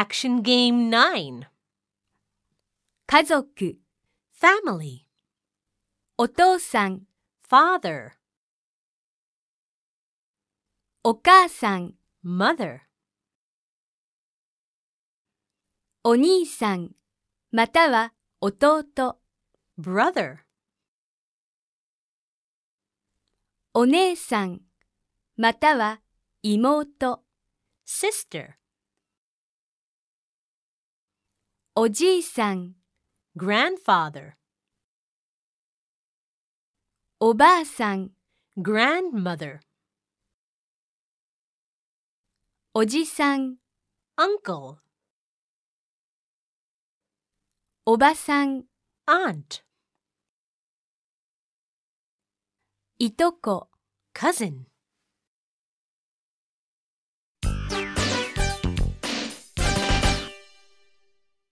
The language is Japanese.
Action Game 9家族、Family お父さん、Father お母さん、Mother お兄さん、または弟、Brother お姉さん、または妹、Sister おじいさん、 Grandfather おばあさん、 Grandmother おじさん、 Uncle おばさん、 Aunt いとこ、 Cousin